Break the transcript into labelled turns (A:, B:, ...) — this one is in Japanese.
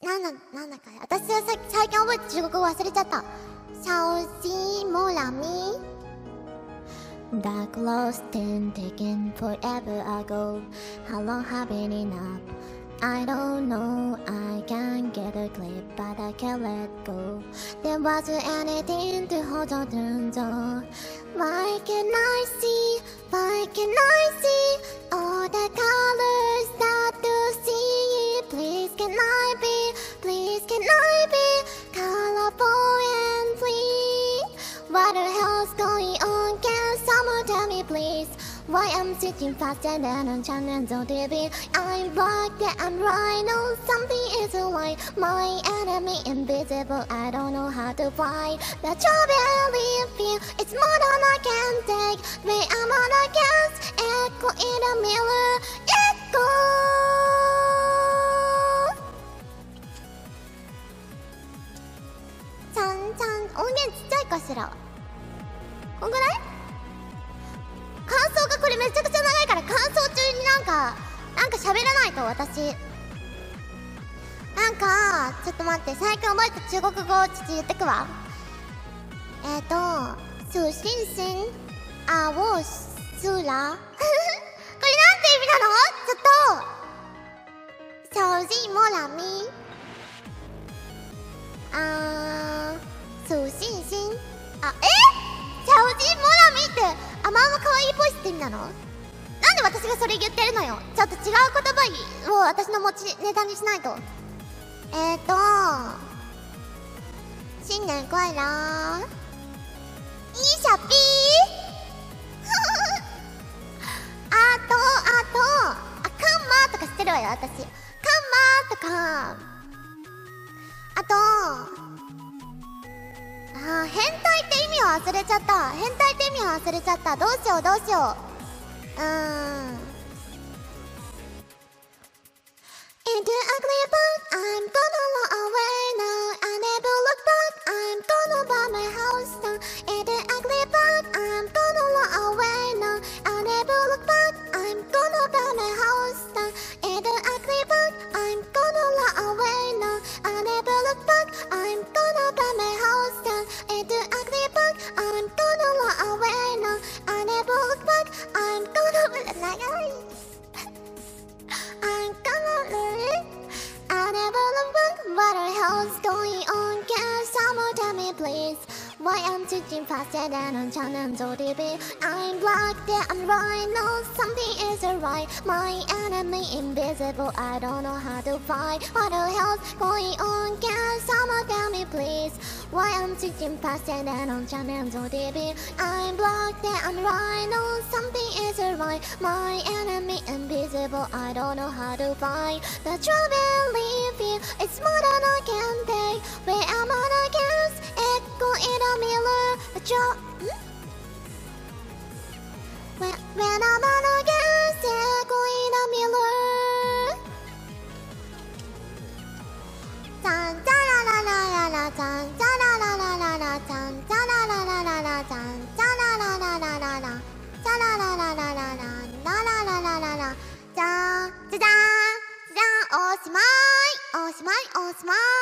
A: なんだ、なんだか、私はさ最近覚えた中国語忘れちゃった。シャオジモラミ Dark lost and taken forever ago. How long have been enough? I don't know, I can't get a clip, but I can't let go. There wasn't anything to hold on to. Why can I see? Why can I see What the hell's going on? Can someone tell me please? Why I'm sitting faster than a channel TV I'm right, yeah I'm right, no something isn't right My enemy invisible, I don't know how to fight The strawberry feel, it's more than I can take. When I'm on a gas, echo in the mirror 音源ちっちゃいかしら。こんぐらい？感想がこれめちゃくちゃ長いから感想中になんかなんか喋らないと私。なんかちょっと待って最近覚えた中国語をちょっと言ってくわ。えっ、ー、と「すしんしんあおすら」これなんて意味なの？ちょっと「小心莫ラミ」あなの？なんで私がそれ言ってるのよ。ちょっと違う言葉を私の持ちネタにしないと。えっ、ー、と新年快乐いいシャピー？あとあとあカンマとか知ってるわよ私。カンマとか。あとあ変態って意味を忘れちゃった。変態って意味を忘れちゃった。どうしようどうしよう。うーん Into ugly book, I'm please? Why I'm switching faster than on channel TV? I'm black, yeah, I'm right. No, something isn't right. My enemy invisible. I don't know how to fight. What the hell's going on? Can someone tell me please? Why I'm switching faster than on channel TV? I'm black, yeah, I'm right. No, something isn't right. My enemy invisible. I don't know how to fight. The trouble leaving. It's more than I can take. Where ちゃん When, when I'm on against it, going in the mirror おしまいおしまいおしまい